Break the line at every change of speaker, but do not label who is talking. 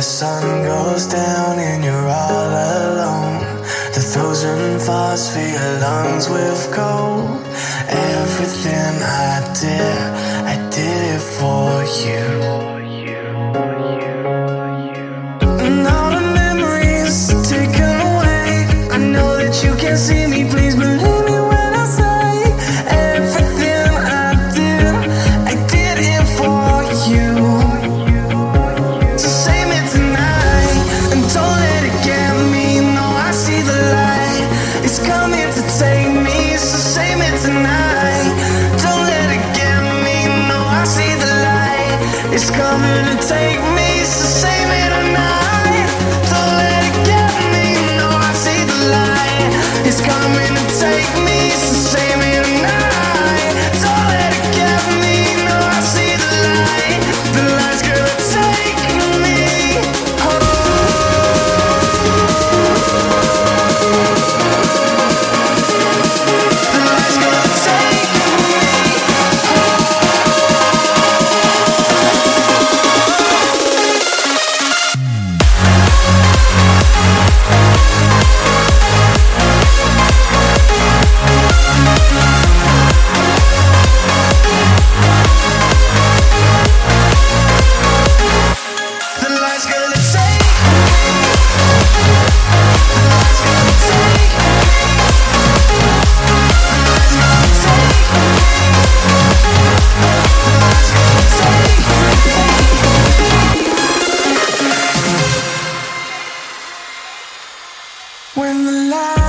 the sun goes down and you're all alone. The frozen thoughts fill your lungs with cold. Everything I did, I did it for you. It's coming to take me When the light